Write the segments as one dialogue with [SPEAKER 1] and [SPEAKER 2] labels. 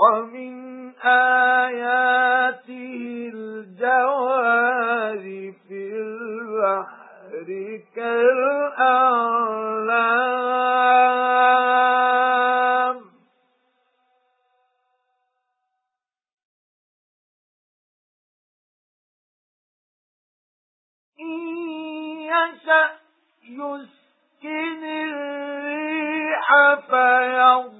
[SPEAKER 1] وَمِنْ آيَاتِهِ الْجَوَارِ فِي الْبَحْرِ كَالْأَعْلَامِ. إِنْ يَشَأْ يُسْكِنِ الرِّيحَ ظَهْرِهِ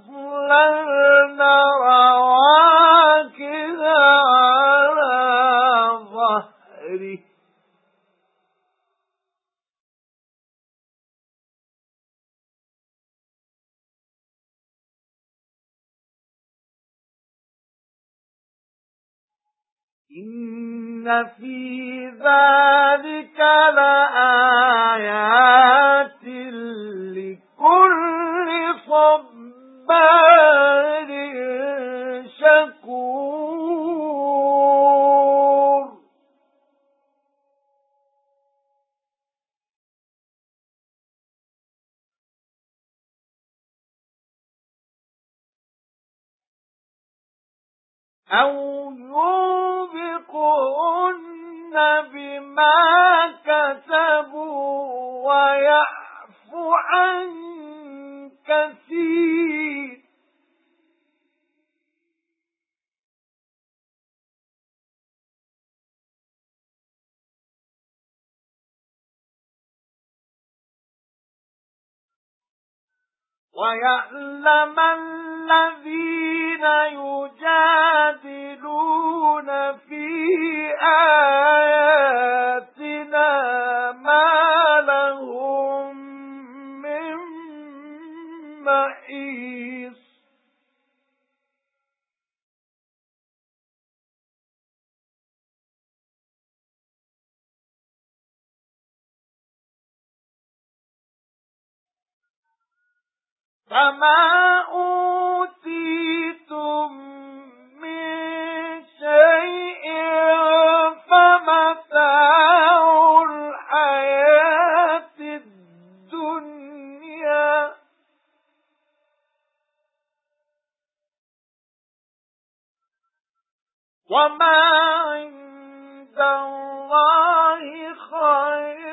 [SPEAKER 1] إِنَّ فِي ذَلِكَ لَآيَاتٍ أَوْ يُوبِقْهُنَّ بِمَا كَسَبُوا وَيَعْفُ عَن كَثِيرٍ. وَيَعْلَمَ الَّذِينَ يُجَادِلُونَ فَمَا أُوتِيتُم مِّن شَيْءٍ فَمَتَاعُ الْحَيَاةِ الدُّنْيَا وَمَا عِندَ اللَّهِ خَيْرٌ